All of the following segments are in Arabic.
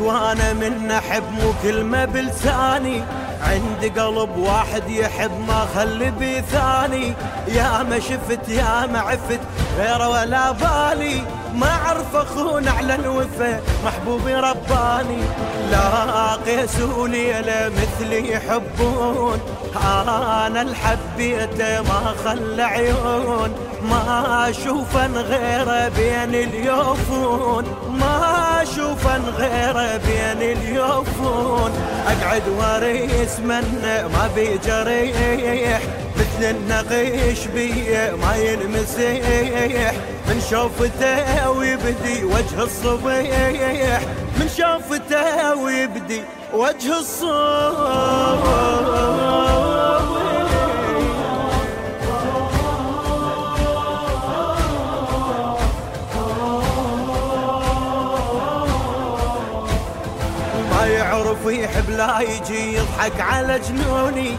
وأنا من أحب مو كلمة بلساني. عندي قلب واحد يحب ما خلي بي ثاني. يا ما شفت يا ما عفت غير ولا بالي. ما اعرف اخون على الوفا محبوبي رباني. لا قيس وليلة مثلي يحبون. أنا الحبيته ما خلى عيون. ما اشوفن غيره بين اليوفون. ما اشوفن غيره بين اليوفون. أقعد وريس منه ما بيجريح مثل النقيش بي ما ينمسيح من شوفته ويبدي وجه الصبيح من شوفته ويبدي وجه الصبيح يعرف يحب لا يجي يضحك على جنوني.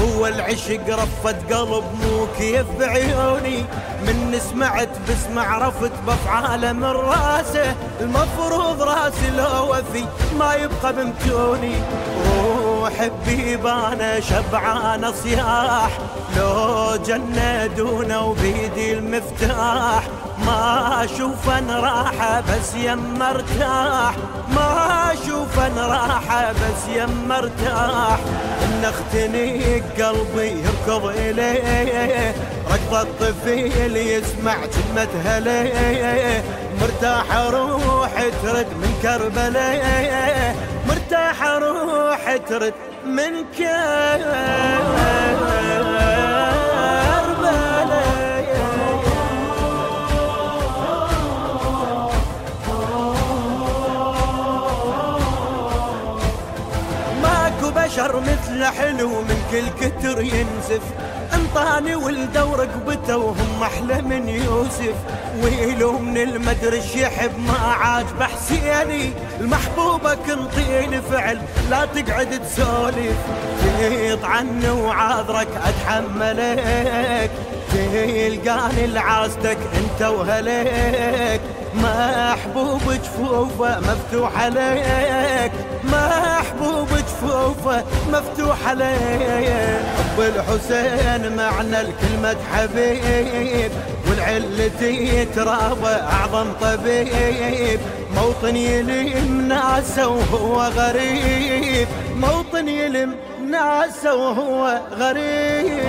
هو العشق رفت قلب مو كيف بعيوني من سمعت بسمع عرفت بفعاله من راسه. المفروض راسي لو وفي ما يبقى بمتوني روح بيبانه شبعانه صياح. لو جنة دونه وبيدي المفتاح. ما أشوف ان راحة بس يم مرتاح ما أشوف ان راحة بس يم مرتاح إن أختني قلبي يركض إليه. ركض الطفيل يسمع كلمة هليه. مرتاح روح ترد من كربلاء مرتاح روح ترد من كربلاء بشر مثل حلو من كل كتر ينزف. انطاني ولده ورقبته وهم أحلى من يوسف. ويلو من المدرش يحب ما عاجبه حسيني المحبوبة كنطين فعل لا تقعد تسولف. تطعني وعاذرك أتحملك. تلقاني لعاستك أنت وهليك محبوب جفوفه مفتوح عليك. محبوب جفوفه مفتوح عليك. حب الحسين معنى الكلمة حبيب والعلة ترابه أعظم طبيب. موطن يلم ناسه وهو غريب موطن يلم ناسه وهو غريب.